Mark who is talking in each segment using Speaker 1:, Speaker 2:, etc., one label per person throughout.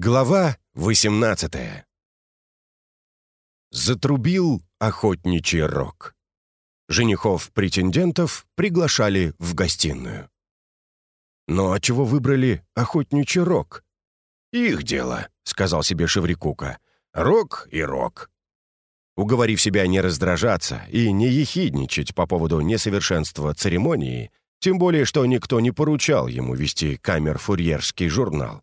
Speaker 1: Глава 18 Затрубил охотничий рог. Женихов-претендентов приглашали в гостиную. «Но а чего выбрали охотничий рог?» «Их дело», — сказал себе Шеврикука. «Рог и рог». Уговорив себя не раздражаться и не ехидничать по поводу несовершенства церемонии, тем более, что никто не поручал ему вести камер-фурьерский журнал,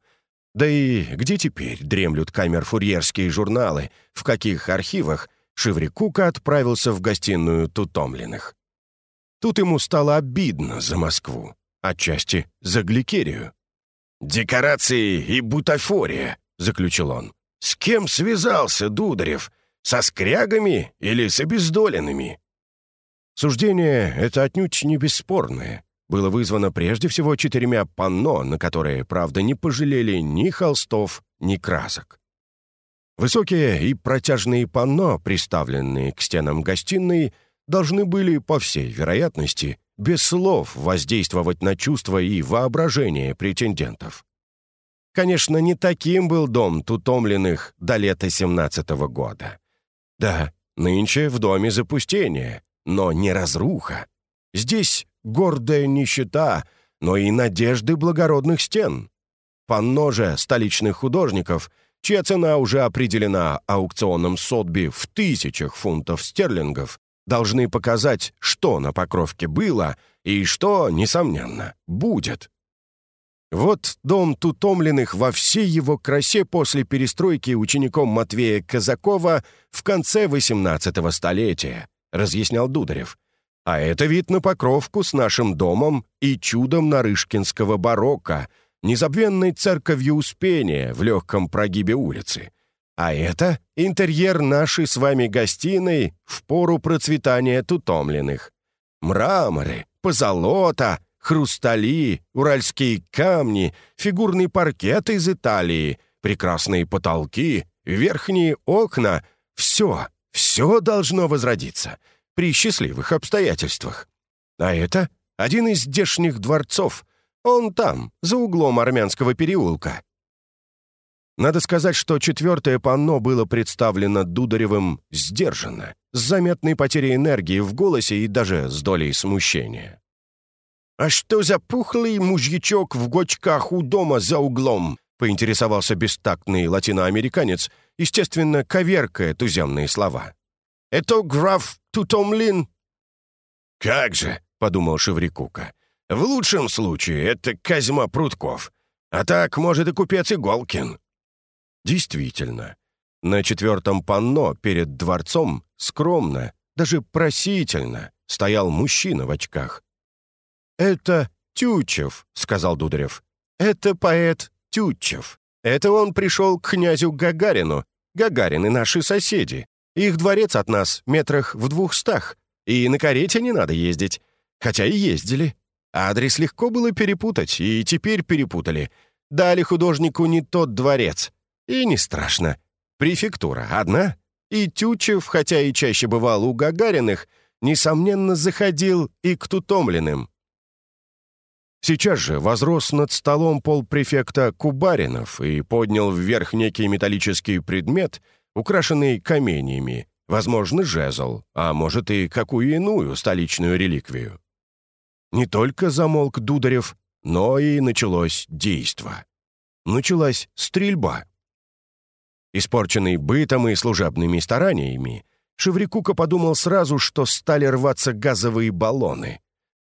Speaker 1: да и где теперь дремлют камер-фурьерские журналы, в каких архивах Шеврикука отправился в гостиную Тутомленных. Тут ему стало обидно за Москву, отчасти за Гликерию. «Декорации и бутафория», — заключил он. «С кем связался Дударев? Со скрягами или с обездоленными?» Суждение это отнюдь не бесспорное было вызвано прежде всего четырьмя панно, на которые, правда, не пожалели ни холстов, ни красок. Высокие и протяжные панно, приставленные к стенам гостиной, должны были, по всей вероятности, без слов воздействовать на чувства и воображение претендентов. Конечно, не таким был дом тутомленных до лета 17 -го года. Да, нынче в доме запустение, но не разруха. Здесь гордая нищета, но и надежды благородных стен. Панно же столичных художников, чья цена уже определена аукционом Сотби в тысячах фунтов стерлингов, должны показать, что на покровке было и что, несомненно, будет. Вот дом Тутомленных во всей его красе после перестройки учеником Матвея Казакова в конце XVIII столетия, разъяснял Дударев, а это вид на покровку с нашим домом и чудом нарышкинского барокко, незабвенной церковью Успения в легком прогибе улицы. А это интерьер нашей с вами гостиной в пору процветания тутомленных. Мраморы, позолота, хрустали, уральские камни, фигурный паркет из Италии, прекрасные потолки, верхние окна — все, все должно возродиться — при счастливых обстоятельствах. А это один из здешних дворцов. Он там, за углом армянского переулка. Надо сказать, что четвертое панно было представлено Дударевым сдержанно, с заметной потерей энергии в голосе и даже с долей смущения. «А что за пухлый мужичок в гочках у дома за углом?» — поинтересовался бестактный латиноамериканец, естественно, коверкая туземные слова. «Это граф Тутомлин?» «Как же!» — подумал Шеврикука. «В лучшем случае это Козьма Прутков, а так, может, и купец Иголкин». Действительно, на четвертом панно перед дворцом скромно, даже просительно стоял мужчина в очках. «Это Тютчев», — сказал Дударев. «Это поэт Тютчев. Это он пришел к князю Гагарину. Гагарины наши соседи. Их дворец от нас метрах в двухстах, и на карете не надо ездить. Хотя и ездили. Адрес легко было перепутать, и теперь перепутали. Дали художнику не тот дворец. И не страшно. Префектура одна. И Тютчев, хотя и чаще бывал у Гагариных, несомненно, заходил и к Тутомленным. Сейчас же возрос над столом полпрефекта Кубаринов и поднял вверх некий металлический предмет — украшенный каменьями, возможно, жезл, а может и какую иную столичную реликвию. Не только замолк Дударев, но и началось действо. Началась стрельба. Испорченный бытом и служебными стараниями, Шеврикука подумал сразу, что стали рваться газовые баллоны.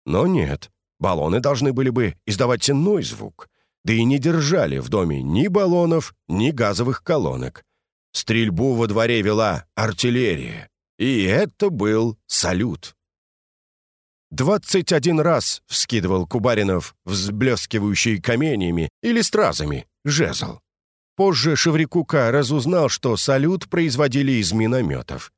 Speaker 1: Но нет, баллоны должны были бы издавать иной звук, да и не держали в доме ни баллонов, ни газовых колонок, Стрельбу во дворе вела артиллерия. И это был салют. Двадцать один раз вскидывал Кубаринов взблескивающие каменьями или стразами жезл. Позже Шеврикука разузнал, что салют производили из минометов.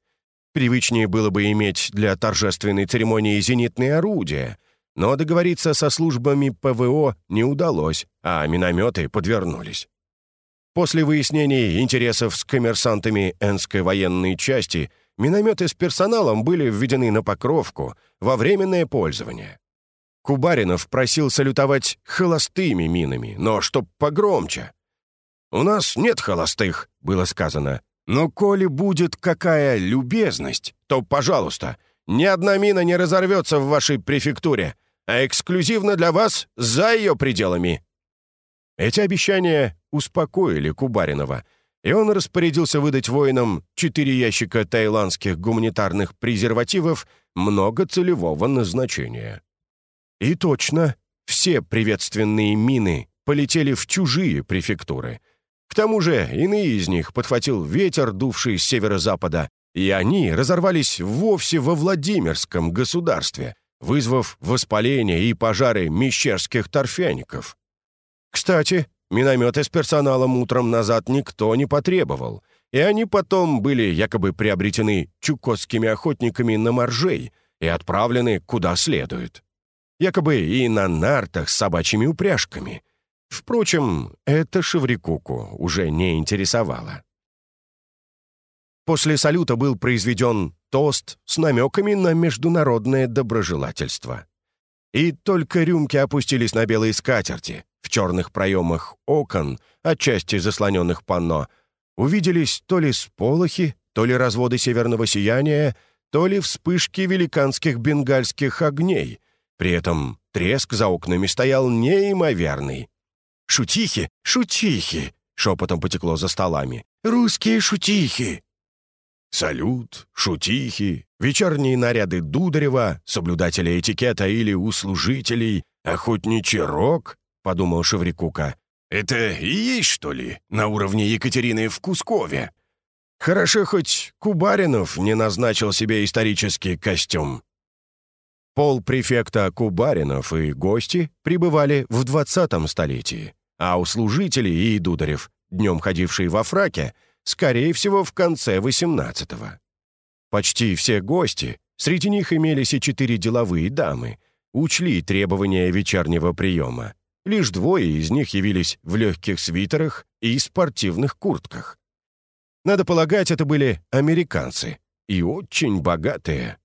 Speaker 1: Привычнее было бы иметь для торжественной церемонии зенитные орудия, но договориться со службами ПВО не удалось, а минометы подвернулись. После выяснений интересов с коммерсантами Энской военной части минометы с персоналом были введены на покровку во временное пользование. Кубаринов просил салютовать холостыми минами, но чтоб погромче. «У нас нет холостых», — было сказано. «Но коли будет какая любезность, то, пожалуйста, ни одна мина не разорвется в вашей префектуре, а эксклюзивно для вас за ее пределами». Эти обещания успокоили Кубаринова, и он распорядился выдать воинам четыре ящика таиландских гуманитарных презервативов многоцелевого назначения. И точно, все приветственные мины полетели в чужие префектуры. К тому же иные из них подхватил ветер, дувший с северо-запада, и они разорвались вовсе во Владимирском государстве, вызвав воспаление и пожары мещерских торфяников. Кстати, минометы с персоналом утром назад никто не потребовал, и они потом были якобы приобретены чукотскими охотниками на моржей и отправлены куда следует. Якобы и на нартах с собачьими упряжками. Впрочем, это Шеврикуку уже не интересовало. После салюта был произведен тост с намеками на международное доброжелательство. И только рюмки опустились на белые скатерти, в черных проемах окон, отчасти заслоненных панно, увиделись то ли сполохи, то ли разводы северного сияния, то ли вспышки великанских бенгальских огней. При этом треск за окнами стоял неимоверный. «Шутихи! Шутихи!» — шепотом потекло за столами. «Русские шутихи!» Салют, шутихи, вечерние наряды Дударева, соблюдателей этикета или услужителей, охотничий рог, подумал Шеврикука. «Это и есть, что ли, на уровне Екатерины в Кускове?» Хорошо, хоть Кубаринов не назначил себе исторический костюм. Пол префекта Кубаринов и гости пребывали в 20 столетии, а у служителей и Дударев, днем ходившие во фраке, скорее всего, в конце 18-го. Почти все гости, среди них имелись и четыре деловые дамы, учли требования вечернего приема. Лишь двое из них явились в легких свитерах и спортивных куртках. Надо полагать, это были американцы и очень богатые.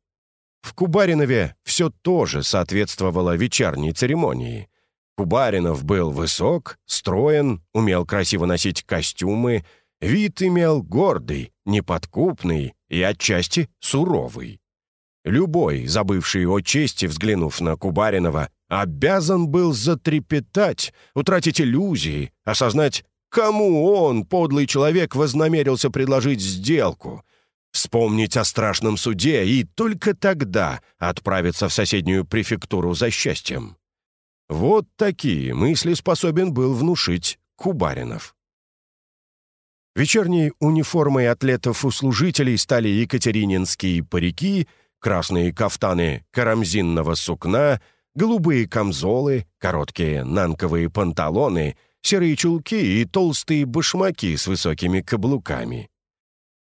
Speaker 1: В Кубаринове все тоже соответствовало вечерней церемонии. Кубаринов был высок, строен, умел красиво носить костюмы, вид имел гордый, неподкупный и отчасти суровый. Любой, забывший о чести, взглянув на Кубаринова, обязан был затрепетать, утратить иллюзии, осознать, кому он, подлый человек, вознамерился предложить сделку, вспомнить о страшном суде и только тогда отправиться в соседнюю префектуру за счастьем. Вот такие мысли способен был внушить Кубаринов. Вечерней униформой атлетов-услужителей стали екатерининские парики, красные кафтаны карамзинного сукна — голубые камзолы, короткие нанковые панталоны, серые чулки и толстые башмаки с высокими каблуками.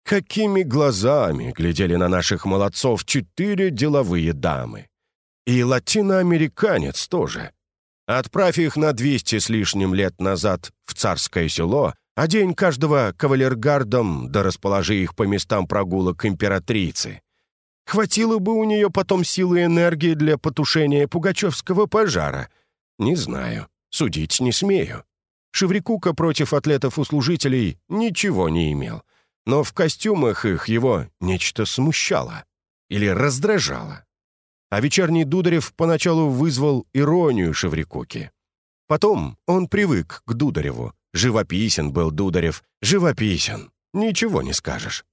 Speaker 1: Какими глазами глядели на наших молодцов четыре деловые дамы. И латиноамериканец тоже. Отправь их на двести с лишним лет назад в царское село, а день каждого кавалергардом, да расположи их по местам прогулок императрицы. Хватило бы у нее потом силы и энергии для потушения пугачевского пожара? Не знаю. Судить не смею. Шеврикука против атлетов-услужителей ничего не имел. Но в костюмах их его нечто смущало. Или раздражало. А вечерний Дударев поначалу вызвал иронию Шеврикуки. Потом он привык к Дудареву. Живописен был Дударев, живописен. Ничего не скажешь.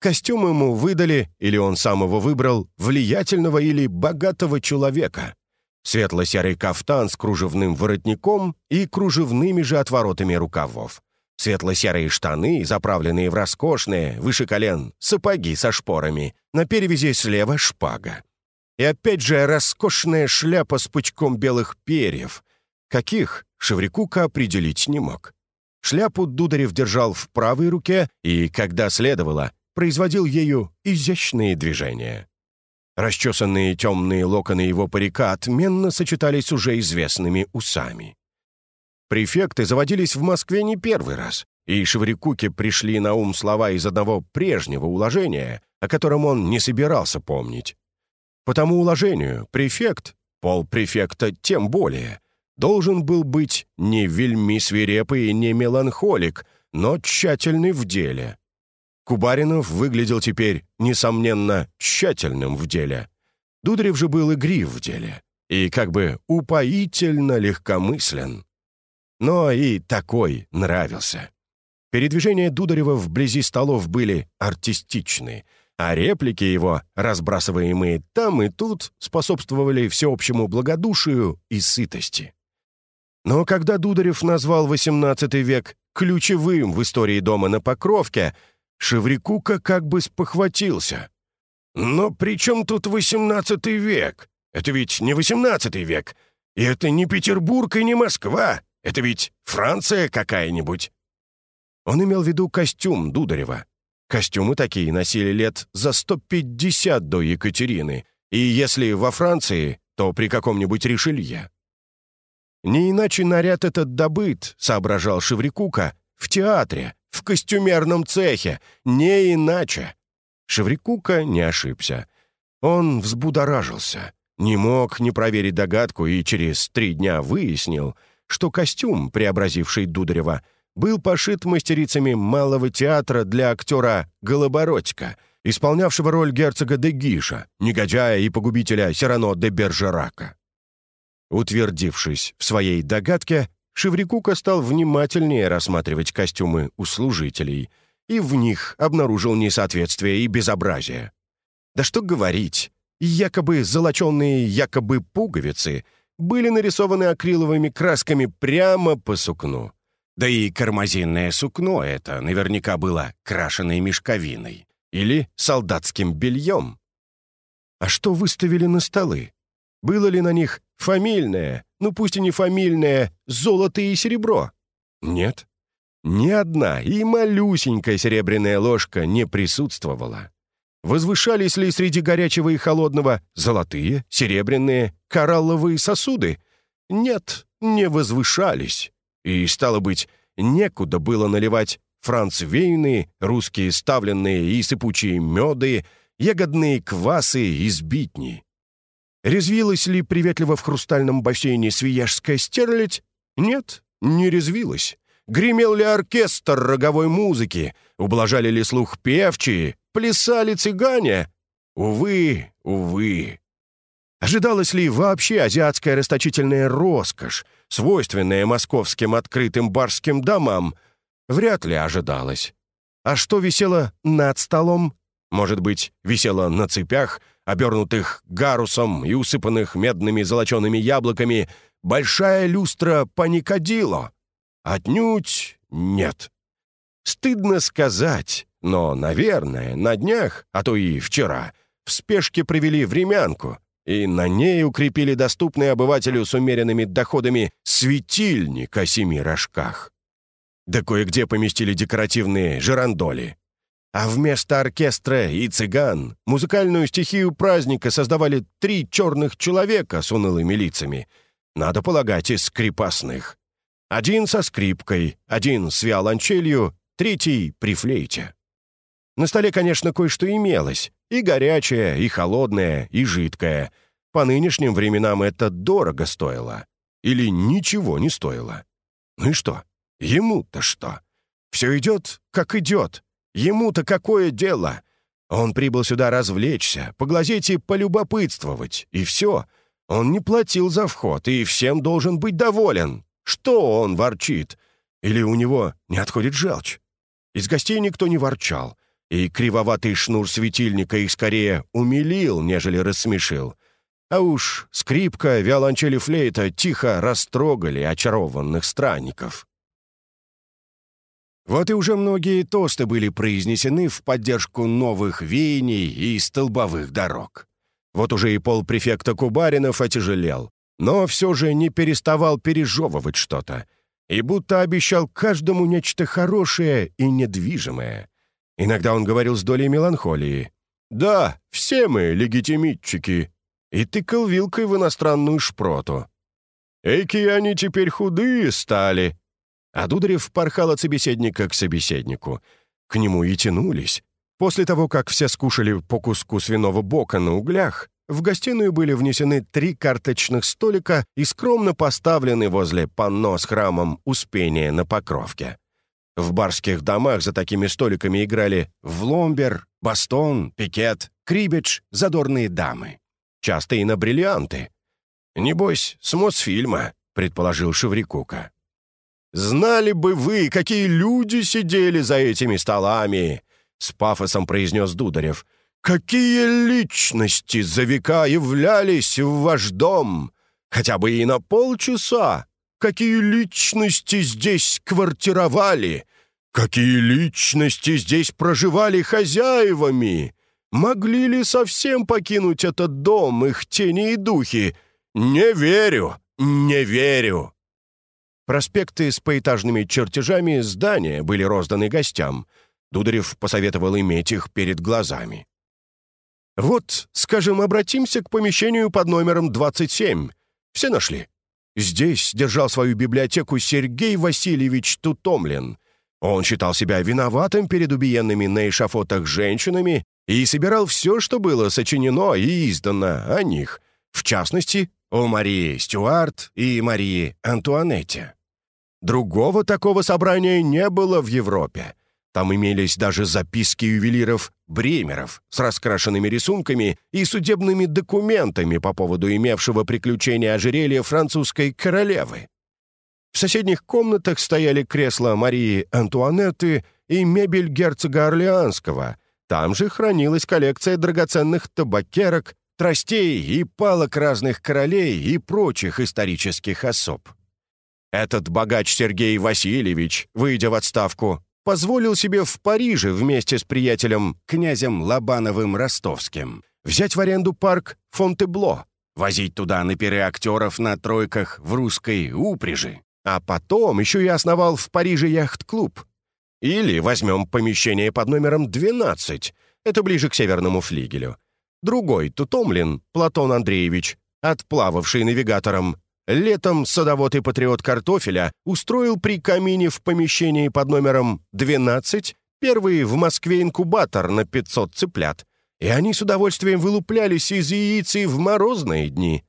Speaker 1: Костюм ему выдали, или он сам его выбрал, влиятельного или богатого человека. Светло-серый кафтан с кружевным воротником и кружевными же отворотами рукавов. Светло-серые штаны, заправленные в роскошные, выше колен, сапоги со шпорами. На перевязи слева шпага. И опять же роскошная шляпа с пучком белых перьев. Каких, Шеврикука определить не мог. Шляпу Дударев держал в правой руке и, когда следовало, производил ею изящные движения. Расчесанные темные локоны его парика отменно сочетались с уже известными усами. Префекты заводились в Москве не первый раз, и Шеврикуке пришли на ум слова из одного прежнего уложения, о котором он не собирался помнить. По тому уложению префект, пол префекта тем более, должен был быть не вельми свирепый и не меланхолик, но тщательный в деле. Кубаринов выглядел теперь, несомненно, тщательным в деле. Дударев же был игрив в деле и как бы упоительно легкомыслен. Но и такой нравился. Передвижения Дударева вблизи столов были артистичны, а реплики его, разбрасываемые там и тут, способствовали всеобщему благодушию и сытости. Но когда Дударев назвал XVIII век ключевым в истории дома на Покровке, Шеврикука как бы спохватился. «Но при чем тут XVIII век? Это ведь не XVIII век. И это не Петербург и не Москва. Это ведь Франция какая-нибудь». Он имел в виду костюм Дударева. Костюмы такие носили лет за 150 до Екатерины, и если во Франции, то при каком-нибудь Ришелье. Не иначе наряд этот добыт, соображал Шеврикука, в театре, в костюмерном цехе, не иначе. Шеврикука не ошибся. Он взбудоражился, не мог не проверить догадку и через три дня выяснил, что костюм, преобразивший Дударева, был пошит мастерицами малого театра для актера Голобородька, исполнявшего роль герцога де Гиша, негодяя и погубителя Сирано де Бержерака. Утвердившись в своей догадке, Шеврикука стал внимательнее рассматривать костюмы у служителей и в них обнаружил несоответствие и безобразие. Да что говорить, якобы золоченные якобы пуговицы были нарисованы акриловыми красками прямо по сукну. Да и кармазинное сукно это наверняка было крашеной мешковиной или солдатским бельем. А что выставили на столы? Было ли на них фамильное, ну пусть и не фамильное, золото и серебро? Нет. Ни одна и малюсенькая серебряная ложка не присутствовала. Возвышались ли среди горячего и холодного золотые, серебряные, коралловые сосуды? Нет, не возвышались. И, стало быть, некуда было наливать францвейны, русские ставленные и сыпучие меды, ягодные квасы и сбитни. Резвилась ли приветливо в хрустальном бассейне свияжская стерлядь? Нет, не резвилась. Гремел ли оркестр роговой музыки? Ублажали ли слух певчие? Плясали цыгане? Увы, увы. Ожидалась ли вообще азиатская расточительная роскошь, свойственная московским открытым барским домам? Вряд ли ожидалось. А что висело над столом? Может быть, висело на цепях, обернутых гарусом и усыпанных медными золочеными яблоками, большая люстра паникадило? Отнюдь нет. Стыдно сказать, но, наверное, на днях, а то и вчера, в спешке провели времянку, и на ней укрепили доступный обывателю с умеренными доходами светильник о семи рожках. Да кое-где поместили декоративные жерандоли, а вместо оркестра и цыган музыкальную стихию праздника создавали три черных человека с унылыми лицами. Надо полагать, из скрипасных. Один со скрипкой, один с виолончелью, третий при флейте. На столе, конечно, кое-что имелось. И горячее, и холодное, и жидкое. По нынешним временам это дорого стоило. Или ничего не стоило. Ну и что? Ему-то что? Все идет, как идет. Ему-то какое дело? Он прибыл сюда развлечься, поглазеть и полюбопытствовать, и все. Он не платил за вход и всем должен быть доволен. Что он ворчит? Или у него не отходит желчь? Из гостей никто не ворчал, и кривоватый шнур светильника их скорее умилил, нежели рассмешил. А уж скрипка, виолончели флейта тихо растрогали очарованных странников. Вот и уже многие тосты были произнесены в поддержку новых веяний и столбовых дорог. Вот уже и полпрефекта Кубаринов отяжелел, но все же не переставал пережевывать что-то, и будто обещал каждому нечто хорошее и недвижимое. Иногда он говорил с долей меланхолии. «Да, все мы легитимитчики», и тыкал вилкой в иностранную шпроту. «Эки они теперь худые стали», а Дударев порхал от собеседника к собеседнику. К нему и тянулись. После того, как все скушали по куску свиного бока на углях, в гостиную были внесены три карточных столика и скромно поставлены возле панно с храмом Успения на Покровке. В барских домах за такими столиками играли в ломбер, бастон, пикет, крибидж, задорные дамы. Часто и на бриллианты. «Небось, с Мосфильма», — предположил Шеврикука. «Знали бы вы, какие люди сидели за этими столами!» — с пафосом произнес Дударев. «Какие личности за века являлись в ваш дом! Хотя бы и на полчаса! Какие личности здесь квартировали! Какие личности здесь проживали хозяевами! Могли ли совсем покинуть этот дом, их тени и духи? Не верю, не верю!» Проспекты с поэтажными чертежами здания были розданы гостям. Дударев посоветовал иметь их перед глазами. «Вот, скажем, обратимся к помещению под номером 27. Все нашли?» Здесь держал свою библиотеку Сергей Васильевич Тутомлин. Он считал себя виноватым перед убиенными на эшафотах женщинами и собирал все, что было сочинено и издано о них, в частности, о Марии Стюарт и Марии Антуанетте. Другого такого собрания не было в Европе. Там имелись даже записки ювелиров Бремеров с раскрашенными рисунками и судебными документами по поводу имевшего приключения ожерелья французской королевы. В соседних комнатах стояли кресла Марии Антуанетты и мебель герцога Орлеанского. Там же хранилась коллекция драгоценных табакерок, тростей и палок разных королей и прочих исторических особ. Этот богач Сергей Васильевич, выйдя в отставку, позволил себе в Париже вместе с приятелем, князем Лобановым Ростовским, взять в аренду парк Фонтебло, возить туда на пиры актеров на тройках в русской упряжи, а потом еще и основал в Париже яхт-клуб. Или возьмем помещение под номером 12, это ближе к северному флигелю. Другой Тутомлин, Платон Андреевич, отплававший навигатором, Летом садовод и патриот картофеля устроил при камине в помещении под номером 12 первый в Москве инкубатор на 500 цыплят, и они с удовольствием вылуплялись из яиц и в морозные дни.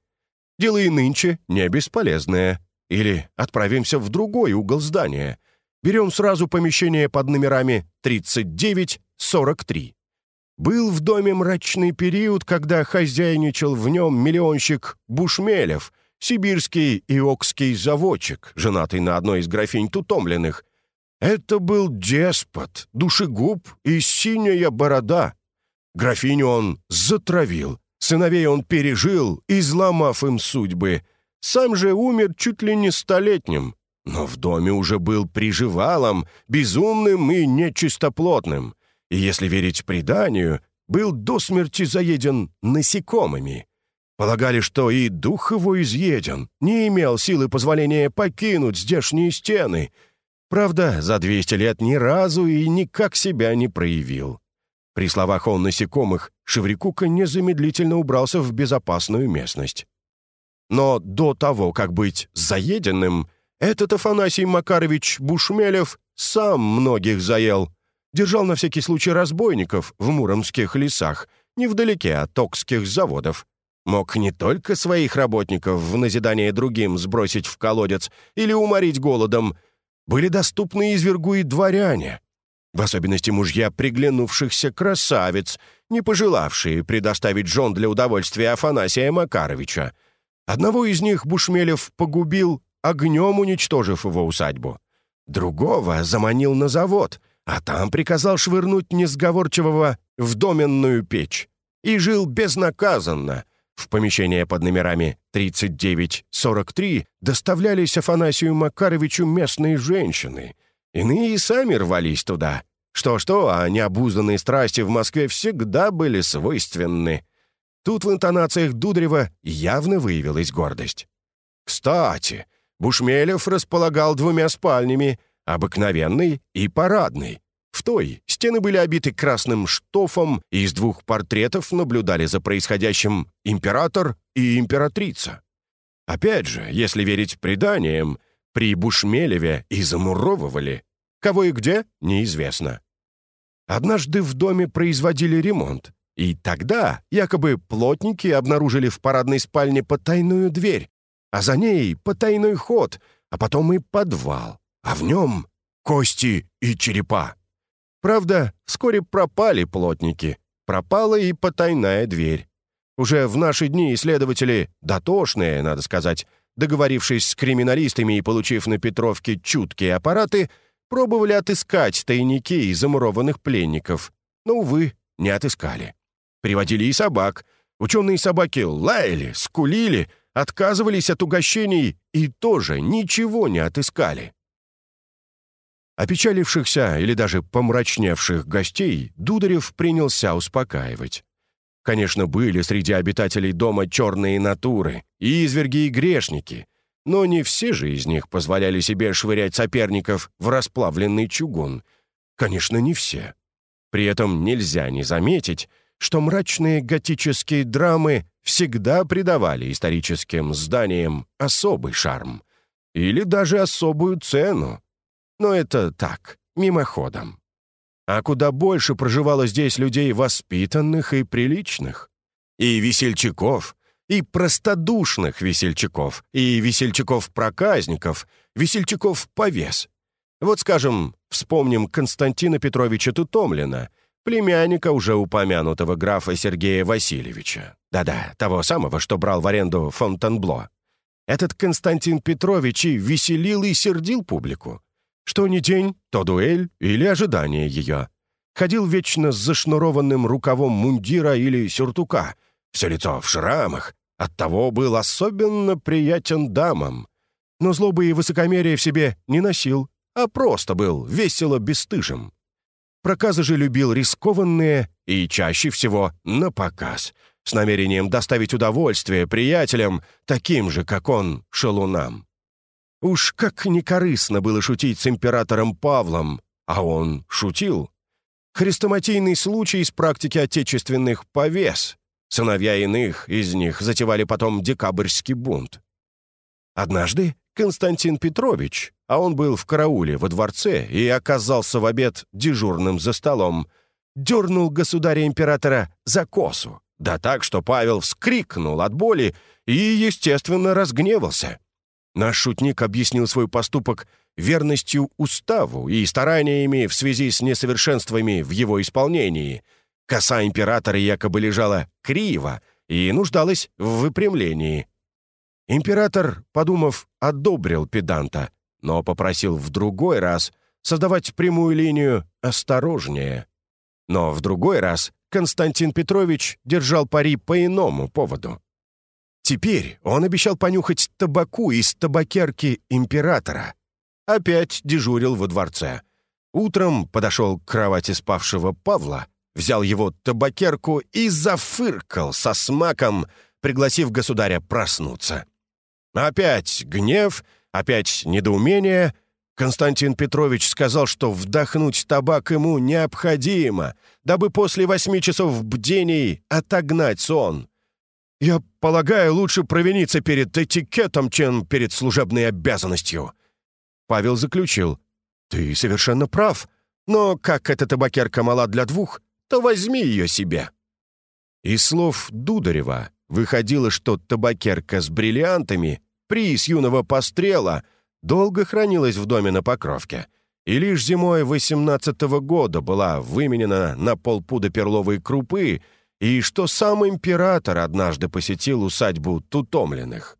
Speaker 1: Дело и нынче не бесполезное. Или отправимся в другой угол здания. Берем сразу помещение под номерами 39-43. Был в доме мрачный период, когда хозяйничал в нем миллионщик Бушмелев — сибирский и окский заводчик, женатый на одной из графинь Тутомленных. Это был деспот, душегуб и синяя борода. Графиню он затравил, сыновей он пережил, изломав им судьбы. Сам же умер чуть ли не столетним, но в доме уже был приживалом, безумным и нечистоплотным. И, если верить преданию, был до смерти заеден насекомыми. Полагали, что и дух изъеден, не имел силы позволения покинуть здешние стены. Правда, за 200 лет ни разу и никак себя не проявил. При словах о насекомых Шеврикука незамедлительно убрался в безопасную местность. Но до того, как быть заеденным, этот Афанасий Макарович Бушмелев сам многих заел. Держал на всякий случай разбойников в муромских лесах, невдалеке от токских заводов, Мог не только своих работников в назидание другим сбросить в колодец или уморить голодом. Были доступны извергу и дворяне. В особенности мужья приглянувшихся красавиц, не пожелавшие предоставить жен для удовольствия Афанасия Макаровича. Одного из них Бушмелев погубил, огнем уничтожив его усадьбу. Другого заманил на завод, а там приказал швырнуть несговорчивого в доменную печь. И жил безнаказанно, в помещение под номерами 39-43 доставлялись Афанасию Макаровичу местные женщины. Иные сами рвались туда. Что-что, а необузданные страсти в Москве всегда были свойственны. Тут в интонациях Дударева явно выявилась гордость. Кстати, Бушмелев располагал двумя спальнями, обыкновенной и парадной. В той стены были обиты красным штофом, и из двух портретов наблюдали за происходящим император и императрица. Опять же, если верить преданиям, при Бушмелеве и замуровывали. Кого и где — неизвестно. Однажды в доме производили ремонт. И тогда якобы плотники обнаружили в парадной спальне потайную дверь, а за ней потайной ход, а потом и подвал, а в нем кости и черепа. Правда, вскоре пропали плотники, пропала и потайная дверь. Уже в наши дни исследователи, дотошные, надо сказать, договорившись с криминалистами и получив на Петровке чуткие аппараты, пробовали отыскать тайники и замурованных пленников, но, увы, не отыскали. Приводили и собак. Ученые собаки лаяли, скулили, отказывались от угощений и тоже ничего не отыскали. Опечалившихся или даже помрачневших гостей Дударев принялся успокаивать. Конечно, были среди обитателей дома черные натуры, и изверги и грешники, но не все же из них позволяли себе швырять соперников в расплавленный чугун. Конечно, не все. При этом нельзя не заметить, что мрачные готические драмы всегда придавали историческим зданиям особый шарм или даже особую цену. Но это так, мимоходом. А куда больше проживало здесь людей воспитанных и приличных. И весельчаков, и простодушных весельчаков, и весельчаков-проказников, весельчаков-повес. Вот, скажем, вспомним Константина Петровича Тутомлина — племянника уже упомянутого графа Сергея Васильевича. Да-да, того самого, что брал в аренду Фонтенбло. Этот Константин Петрович и веселил и сердил публику. Что ни день, то дуэль или ожидание ее. Ходил вечно с зашнурованным рукавом мундира или сюртука, все лицо в шрамах, оттого был особенно приятен дамам. Но злобы и высокомерие в себе не носил, а просто был весело бесстыжим. Проказы же любил рискованные и чаще всего на показ, с намерением доставить удовольствие приятелям, таким же, как он, шалунам. Уж как некорыстно было шутить с императором Павлом, а он шутил. Хрестоматийный случай из практики отечественных повес. Сыновья иных из них затевали потом декабрьский бунт. Однажды Константин Петрович, а он был в карауле во дворце и оказался в обед дежурным за столом, дернул государя-императора за косу, да так, что Павел вскрикнул от боли и, естественно, разгневался. Наш шутник объяснил свой поступок верностью уставу и стараниями в связи с несовершенствами в его исполнении. Коса императора якобы лежала криво и нуждалась в выпрямлении. Император, подумав, одобрил педанта, но попросил в другой раз создавать прямую линию осторожнее. Но в другой раз Константин Петрович держал пари по иному поводу. Теперь он обещал понюхать табаку из табакерки императора. Опять дежурил во дворце. Утром подошел к кровати спавшего Павла, взял его табакерку и зафыркал со смаком, пригласив государя проснуться. Опять гнев — Опять недоумение. Константин Петрович сказал, что вдохнуть табак ему необходимо, дабы после восьми часов бдений отогнать сон. «Я полагаю, лучше провиниться перед этикетом, чем перед служебной обязанностью». Павел заключил. «Ты совершенно прав, но как эта табакерка мала для двух, то возьми ее себе». Из слов Дударева выходило, что табакерка с бриллиантами приз юного пострела долго хранилась в доме на Покровке и лишь зимой 18-го года была выменена на полпуда перловой крупы и что сам император однажды посетил усадьбу Тутомленных.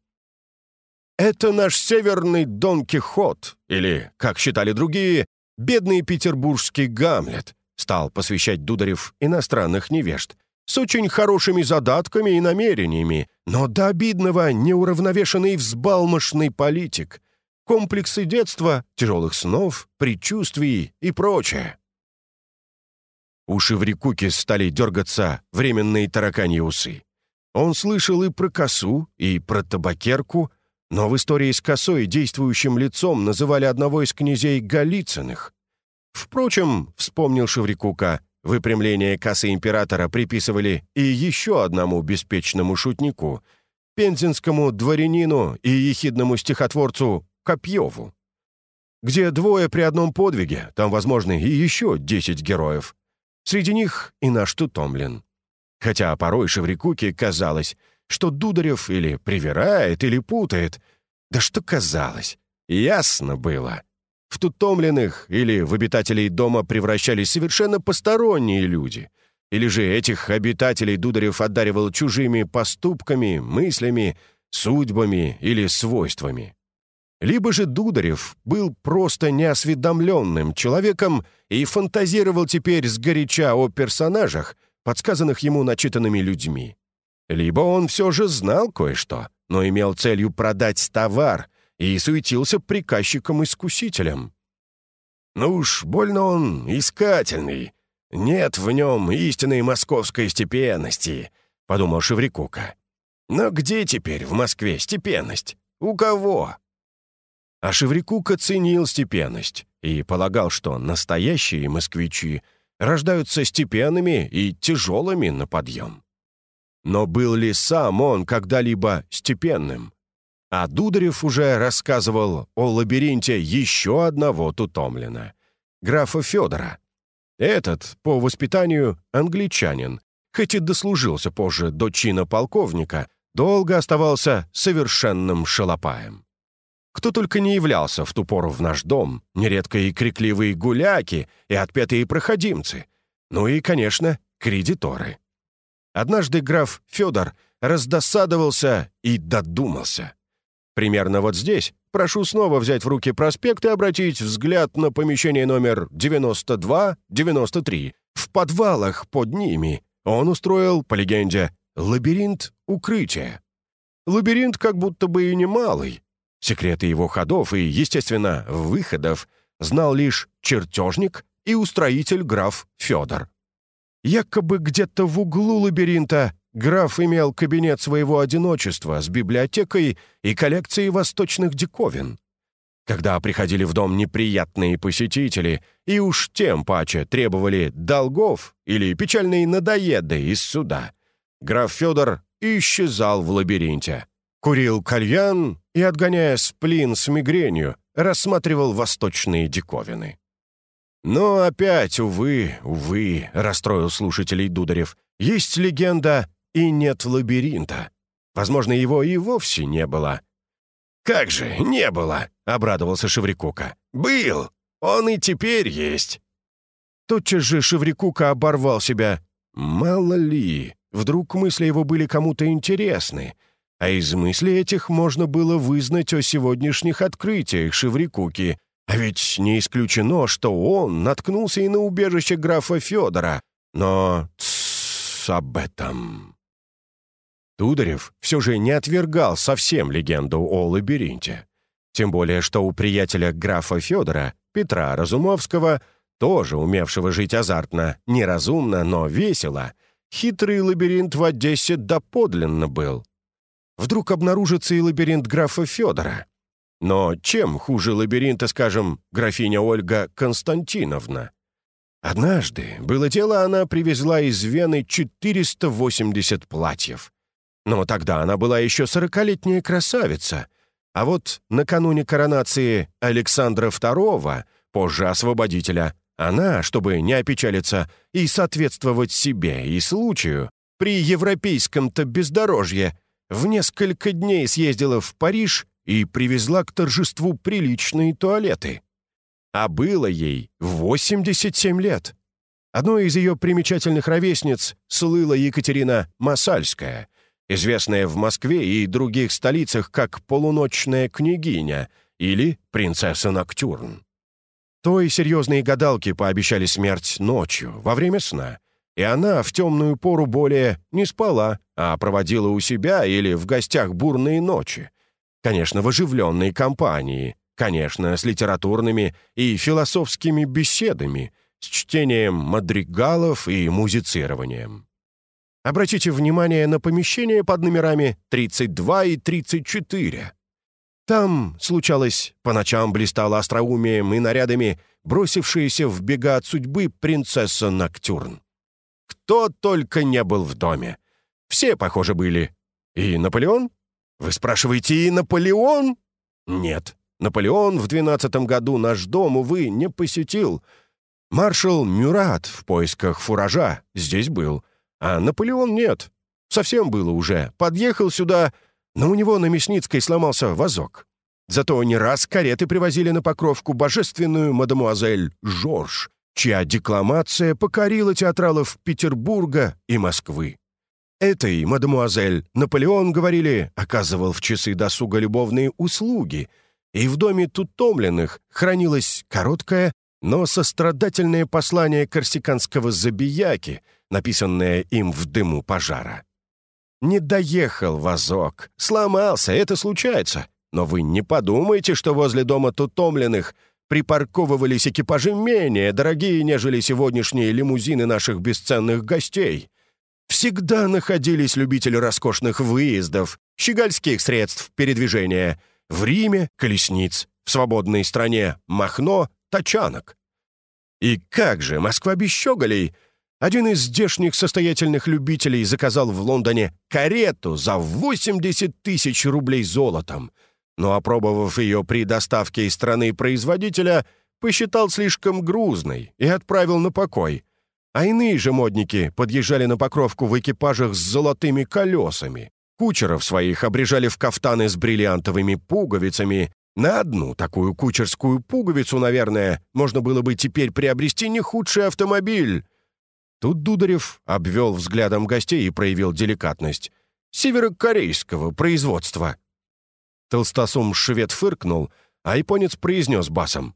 Speaker 1: Это наш северный Дон Кихот, или, как считали другие, бедный петербургский Гамлет, стал посвящать Дударев иностранных невежд, с очень хорошими задатками и намерениями, но до обидного неуравновешенный взбалмошный политик, комплексы детства, тяжелых снов, предчувствий и прочее. У Шеврикуки стали дергаться временные тараканьи усы. Он слышал и про косу, и про табакерку, но в истории с косой действующим лицом называли одного из князей Голицыных. Впрочем, вспомнил Шеврикука, Выпрямление косы императора приписывали и еще одному беспечному шутнику, пензенскому дворянину и ехидному стихотворцу Копьеву. Где двое при одном подвиге, там, возможно, и еще десять героев. Среди них и наш Тутомлин. Хотя порой Шеврикуке казалось, что Дударев или привирает, или путает. Да что казалось, ясно было. В тутомленных или в обитателей дома превращались совершенно посторонние люди. Или же этих обитателей Дударев одаривал чужими поступками, мыслями, судьбами или свойствами. Либо же Дударев был просто неосведомленным человеком и фантазировал теперь сгоряча о персонажах, подсказанных ему начитанными людьми. Либо он все же знал кое-что, но имел целью продать товар и суетился приказчиком-искусителем. «Ну уж, больно он искательный. Нет в нем истинной московской степенности», — подумал Шеврикука. «Но где теперь в Москве степенность? У кого?» А Шеврикук оценил степенность и полагал, что настоящие москвичи рождаются степенными и тяжелыми на подъем. Но был ли сам он когда-либо степенным? А Дударев уже рассказывал о лабиринте еще одного тутомлена — графа Федора. Этот, по воспитанию, англичанин, хоть и дослужился позже до чина полковника, долго оставался совершенным шалопаем. Кто только не являлся в ту пору в наш дом, нередко и крикливые гуляки, и отпетые проходимцы. Ну и, конечно, кредиторы. Однажды граф Федор раздосадовался и додумался. Примерно вот здесь прошу снова взять в руки проспект и обратить взгляд на помещение номер 92-93. В подвалах под ними он устроил, по легенде, лабиринт укрытия. Лабиринт как будто бы и немалый, Секреты его ходов и, естественно, выходов знал лишь чертежник и устроитель граф Федор. Якобы где-то в углу лабиринта граф имел кабинет своего одиночества с библиотекой и коллекцией восточных диковин. Когда приходили в дом неприятные посетители и уж тем паче требовали долгов или печальные надоеды из суда, граф Федор исчезал в лабиринте. Курил кальян и, отгоняя сплин с мигренью, рассматривал восточные диковины. Но опять, увы, увы, расстроил слушателей Дударев, есть легенда и нет лабиринта. Возможно, его и вовсе не было. «Как же, не было!» — обрадовался Шеврикука. «Был! Он и теперь есть!» Тотчас же Шеврикука оборвал себя. «Мало ли, вдруг мысли его были кому-то интересны, а из мыслей этих можно было вызнать о сегодняшних открытиях Шеврикуки. А ведь не исключено, что он наткнулся и на убежище графа Федора. Но тссс, об этом... Тударев все же не отвергал совсем легенду о лабиринте. Тем более, что у приятеля графа Федора, Петра Разумовского, тоже умевшего жить азартно, неразумно, но весело, хитрый лабиринт в Одессе доподлинно был. Вдруг обнаружится и лабиринт графа Федора. Но чем хуже лабиринта, скажем, графиня Ольга Константиновна? Однажды, было дело, она привезла из Вены 480 платьев. Но тогда она была еще сорокалетняя красавица. А вот накануне коронации Александра II, позже освободителя, она, чтобы не опечалиться и соответствовать себе и случаю, при европейском-то бездорожье в несколько дней съездила в Париж и привезла к торжеству приличные туалеты. А было ей 87 лет. Одной из ее примечательных ровесниц слыла Екатерина Масальская, известная в Москве и других столицах как полуночная княгиня или принцесса Ноктюрн. Той серьезные гадалки пообещали смерть ночью, во время сна, и она в темную пору более не спала, а проводила у себя или в гостях бурные ночи. Конечно, в оживленной компании, конечно, с литературными и философскими беседами, с чтением мадригалов и музицированием. Обратите внимание на помещение под номерами 32 и 34. Там, случалось, по ночам блистала остроумием и нарядами бросившаяся в бега от судьбы принцесса Ноктюрн. Кто только не был в доме. Все, похоже, были. И Наполеон? Вы спрашиваете, и Наполеон? Нет. Наполеон в двенадцатом году наш дом, увы, не посетил. Маршал Мюрат в поисках фуража здесь был. А Наполеон нет. Совсем было уже. Подъехал сюда, но у него на Мясницкой сломался вазок. Зато не раз кареты привозили на Покровку божественную мадемуазель Жорж, чья декламация покорила театралов Петербурга и Москвы. Этой мадемуазель Наполеон, говорили, оказывал в часы досуга любовные услуги, и в доме Тутомленных хранилось короткое, но сострадательное послание корсиканского забияки, написанное им в дыму пожара. «Не доехал вазок, сломался, это случается, но вы не подумайте, что возле дома Тутомленных припарковывались экипажи менее дорогие, нежели сегодняшние лимузины наших бесценных гостей. Всегда находились любители роскошных выездов, щегольских средств передвижения. В Риме — колесниц, в свободной стране — махно, тачанок. И как же, Москва без щеголей! Один из здешних состоятельных любителей заказал в Лондоне карету за 80 тысяч рублей золотом — но, опробовав ее при доставке из страны производителя, посчитал слишком грузной и отправил на покой. А иные же модники подъезжали на покровку в экипажах с золотыми колесами. Кучеров своих обрежали в кафтаны с бриллиантовыми пуговицами. На одну такую кучерскую пуговицу, наверное, можно было бы теперь приобрести не худший автомобиль. Тут Дударев обвел взглядом гостей и проявил деликатность. Северокорейского производства. Толстосум швед фыркнул, а японец произнес басом.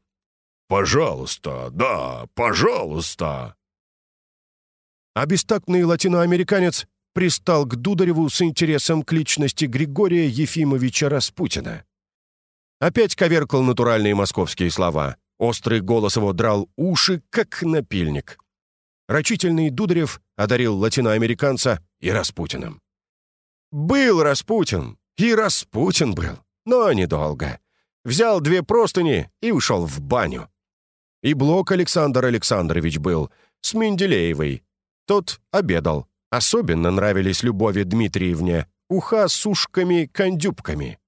Speaker 1: «Пожалуйста, да, пожалуйста!» А бестактный латиноамериканец пристал к Дудареву с интересом к личности Григория Ефимовича Распутина. Опять коверкал натуральные московские слова. Острый голос его драл уши, как напильник. Рачительный Дударев одарил латиноамериканца и Распутиным. «Был Распутин, и Распутин был но недолго. Взял две простыни и ушел в баню. И Блок Александр Александрович был, с Менделеевой. Тот обедал. Особенно нравились Любови Дмитриевне уха с ушками-кондюбками.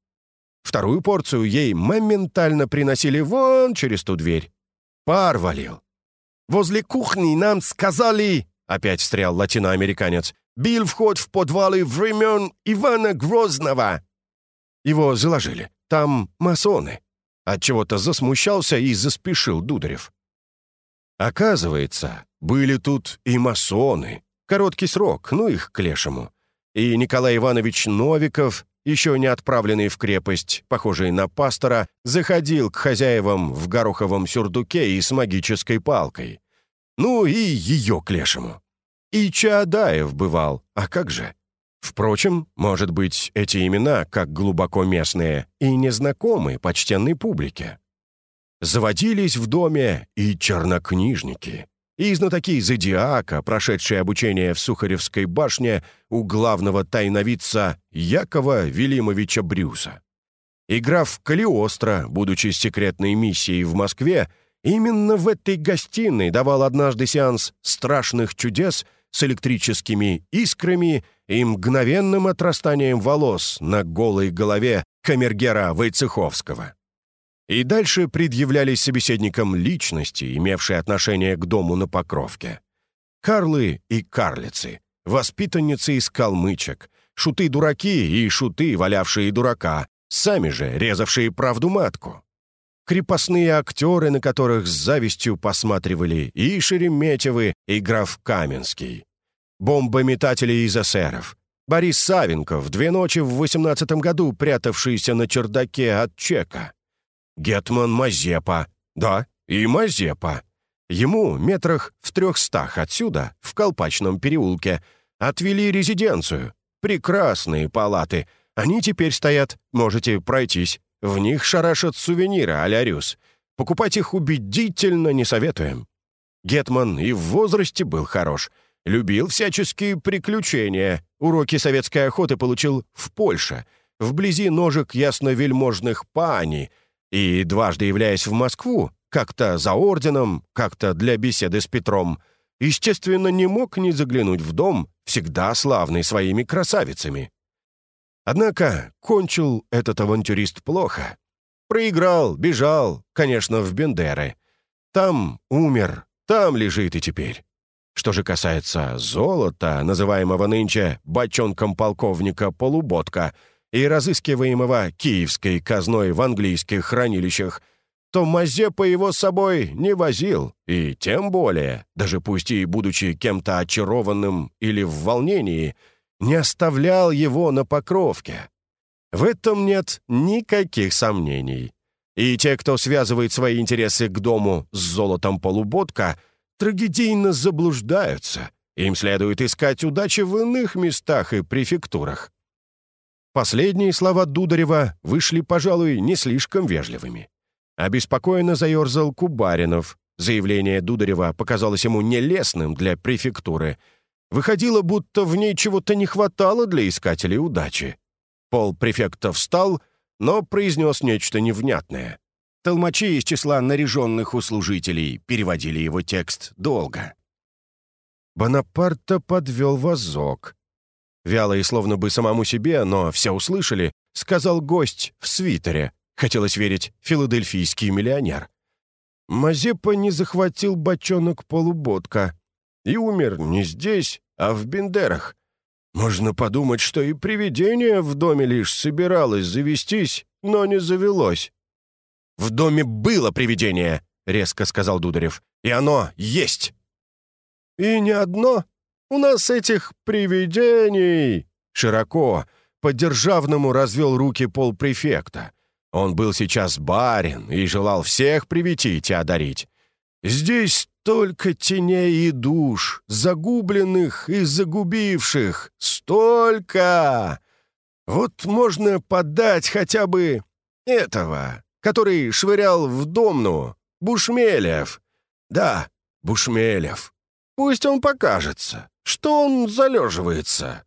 Speaker 1: Вторую порцию ей моментально приносили вон через ту дверь. Пар валил. «Возле кухни нам сказали...» — опять встрял латиноамериканец. «Бил вход в подвалы времен Ивана Грозного. Его заложили. Там масоны. Отчего-то засмущался и заспешил Дударев. Оказывается, были тут и масоны. Короткий срок, ну их к лешему. И Николай Иванович Новиков, еще не отправленный в крепость, похожий на пастора, заходил к хозяевам в гороховом сюрдуке и с магической палкой. Ну и ее к лешему. И Чаадаев бывал, а как же? Впрочем, может быть, эти имена, как глубоко местные, и незнакомы почтенной публике. Заводились в доме и чернокнижники, и знатоки зодиака, прошедшие обучение в Сухаревской башне у главного тайновидца Якова Велимовича Брюса. И граф Калиостро, будучи секретной миссией в Москве, именно в этой гостиной давал однажды сеанс страшных чудес с электрическими искрами и мгновенным отрастанием волос на голой голове камергера Войцеховского. И дальше предъявлялись собеседникам личности, имевшие отношение к дому на Покровке. Карлы и карлицы, воспитанницы из калмычек, шуты-дураки и шуты, валявшие дурака, сами же резавшие правду матку. Крепостные актеры, на которых с завистью посматривали и Шереметьевы, и граф Каменский бомбометатели из эсеров. Борис Савенков, две ночи в 18 году прятавшийся на чердаке от Чека. Гетман Мазепа. Да, и Мазепа. Ему, метрах в трехстах отсюда, в Колпачном переулке, отвели резиденцию. Прекрасные палаты. Они теперь стоят, можете пройтись. В них шарашат сувениры а-ля. Покупать их убедительно не советуем. Гетман и в возрасте был хорош — Любил всяческие приключения. Уроки советской охоты получил в Польше, вблизи ножек ясновельможных пани, и, дважды являясь в Москву, как-то за орденом, как-то для беседы с Петром, естественно, не мог не заглянуть в дом, всегда славный своими красавицами. Однако кончил этот авантюрист плохо. Проиграл, бежал, конечно, в Бендеры. Там умер, там лежит и теперь. Что же касается золота, называемого нынче бочонком полковника Полуботка и разыскиваемого киевской казной в английских хранилищах, то Мазепа его с собой не возил, и тем более, даже пусть и будучи кем-то очарованным или в волнении, не оставлял его на покровке. В этом нет никаких сомнений. И те, кто связывает свои интересы к дому с золотом полуботка, трагедийно заблуждаются. Им следует искать удачи в иных местах и префектурах. Последние слова Дударева вышли, пожалуй, не слишком вежливыми. Обеспокоенно заерзал Кубаринов. Заявление Дударева показалось ему нелестным для префектуры. Выходило, будто в ней чего-то не хватало для искателей удачи. Пол префекта встал, но произнес нечто невнятное. Толмачи из числа наряженных услужителей переводили его текст долго. Бонапарта подвел вазок. Вяло и словно бы самому себе, но все услышали, сказал гость в свитере, Хотелось верить, филадельфийский миллионер. Мазепа не захватил бочонок полуботка и умер не здесь, а в Бендерах. Можно подумать, что и привидение в доме лишь собиралось завестись, но не завелось. «В доме было привидение», — резко сказал Дударев, — «и оно есть». «И не одно. У нас этих привидений...» Широко, по-державному развел руки полпрефекта. Он был сейчас барин и желал всех приветить и одарить. Здесь столько теней и душ, загубленных и загубивших, столько! Вот можно подать хотя бы этого, который швырял в домну, Бушмелев. Да, Бушмелев. Пусть он покажется, что он залеживается.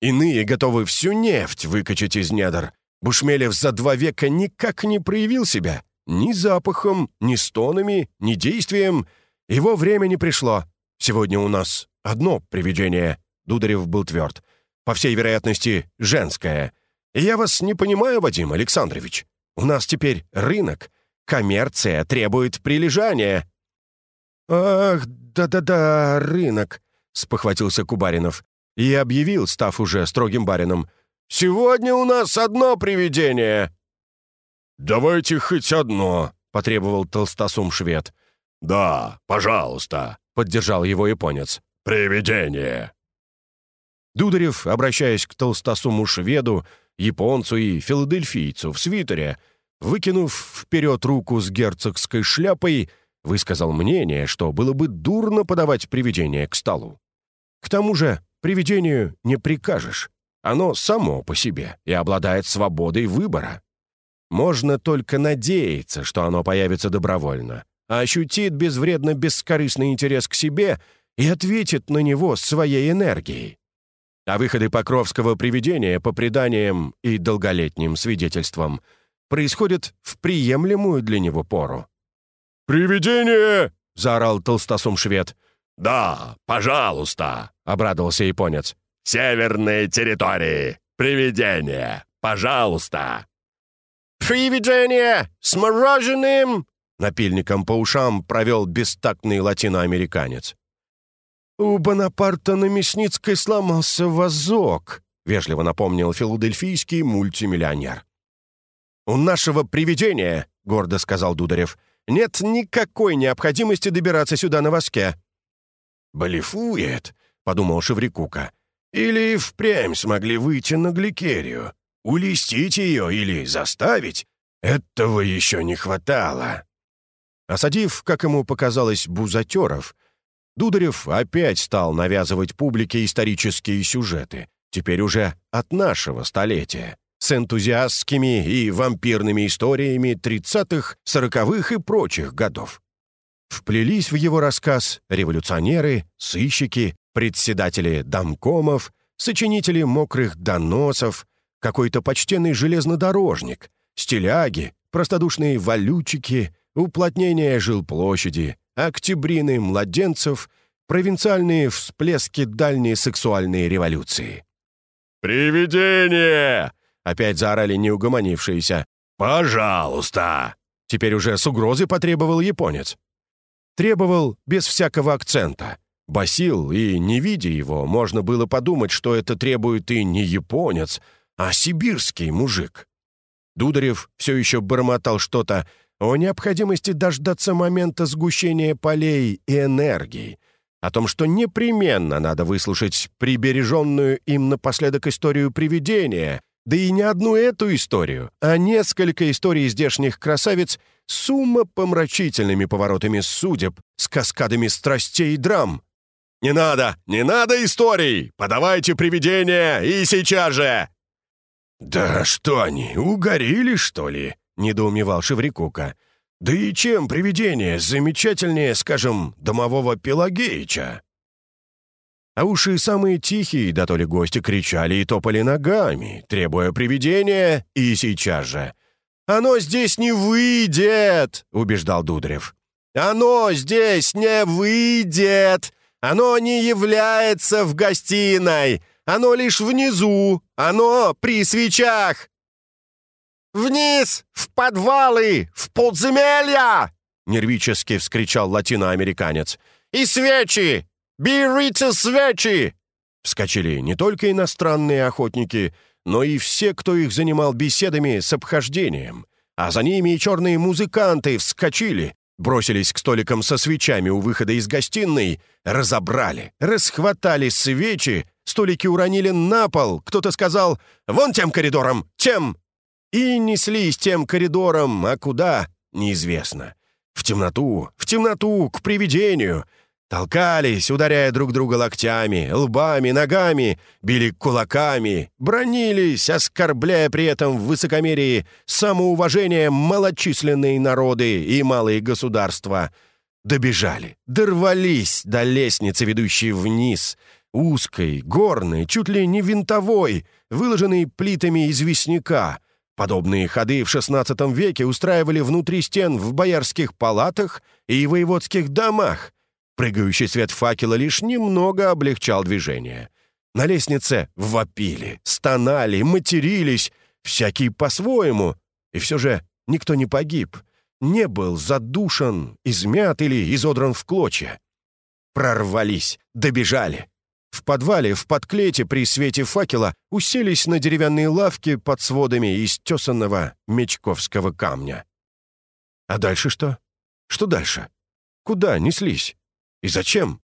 Speaker 1: Иные готовы всю нефть выкачать из недр, Бушмелев за два века никак не проявил себя. Ни запахом, ни стонами, ни действием. Его время не пришло. Сегодня у нас одно привидение. Дударев был тверд. По всей вероятности, женское. Я вас не понимаю, Вадим Александрович. У нас теперь рынок. Коммерция требует прилежания. «Ах, да-да-да, рынок», — спохватился Кубаринов и объявил, став уже строгим барином — Сегодня у нас одно привидение». «Давайте хоть одно», — потребовал толстосум швед. «Да, пожалуйста», — поддержал его японец. «Привидение». Дударев, обращаясь к толстосуму шведу, японцу и филадельфийцу в свитере, выкинув вперед руку с герцогской шляпой, высказал мнение, что было бы дурно подавать привидение к столу. К тому же привидению не прикажешь. Оно само по себе и обладает свободой выбора. Можно только надеяться, что оно появится добровольно, ощутит безвредно бескорыстный интерес к себе и ответит на него своей энергией. А выходы Покровского привидения по преданиям и долголетним свидетельствам происходят в приемлемую для него пору. «Привидение!» — заорал толстосум швед. «Да, пожалуйста!» — обрадовался японец. Северные территории! Привидение! Пожалуйста!» «Привидение! С мороженым!» Напильником по ушам провел бестактный латиноамериканец. «У Бонапарта на Мясницкой сломался вазок», — вежливо напомнил филадельфийский мультимиллионер. «У нашего привидения», — гордо сказал Дударев, — «нет никакой необходимости добираться сюда на воске». «Блефует», — подумал Шеврикука. Или впрямь смогли выйти на Гликерию. Улестить ее или заставить? Этого еще не хватало. Осадив, как ему показалось, бузатеров, Дударев опять стал навязывать публике исторические сюжеты, теперь уже от нашего столетия, с энтузиастскими и вампирными историями 30-х, 40-х и прочих годов. Вплелись в его рассказ революционеры, сыщики, председатели домкомов, сочинители мокрых доносов, какой-то почтенный железнодорожник, стиляги, простодушные валютчики, уплотнение жилплощади, октябрины младенцев, провинциальные всплески дальней сексуальной революции. «Привидение!» — опять заорали неугомонившиеся. «Пожалуйста!» Теперь уже с угрозы потребовал японец. Требовал без всякого акцента — басил, и, не видя его, можно было подумать, что это требует и не японец, а сибирский мужик. Дударев все еще бормотал что-то о необходимости дождаться момента сгущения полей и энергии, о том, что непременно надо выслушать прибереженную им напоследок историю привидения, да и не одну эту историю, а несколько историй здешних красавиц с умопомрачительными поворотами судеб, с каскадами страстей и драм. «Не надо! Не надо историй! Подавайте привидения и сейчас же!» «Да что они, угорели, что ли?» — недоумевал Шеврикука. «Да и чем привидение замечательнее, скажем, домового Пелагеича?» А уж и самые тихие, да то ли гости кричали и топали ногами, требуя привидения, и сейчас же. «Оно здесь не выйдет!» — убеждал Дудрев. «Оно здесь не выйдет! Оно не является в гостиной! Оно лишь внизу! Оно при свечах!» «Вниз! В подвалы! В подземелья!» — нервически вскричал латиноамериканец. «И свечи! Берите свечи!» Вскочили не только иностранные охотники, но и все, кто их занимал беседами с обхождением. А за ними и черные музыканты вскочили, бросились к столикам со свечами у выхода из гостиной, разобрали, расхватали свечи, столики уронили на пол, кто-то сказал «Вон тем коридором, тем!» И неслись тем коридором, а куда — неизвестно. В темноту, в темноту, к привидению — Толкались, ударяя друг друга локтями, лбами, ногами, били кулаками, бронились, оскорбляя при этом в высокомерии самоуважение малочисленные народы и малые государства. Добежали, дорвались до лестницы, ведущей вниз, узкой, горной, чуть ли не винтовой, выложенной плитами известняка. Подобные ходы в XVI веке устраивали внутри стен в боярских палатах и воеводских домах — Прыгающий свет факела лишь немного облегчал движение. На лестнице вопили, стонали, матерились, всякий по-своему. И все же никто не погиб, не был задушен, измят или изодран в клочья. Прорвались, добежали. В подвале, в подклете при свете факела уселись на деревянные лавки под сводами из тесанного мечковского камня. А дальше что? Что дальше? Куда неслись? И зачем?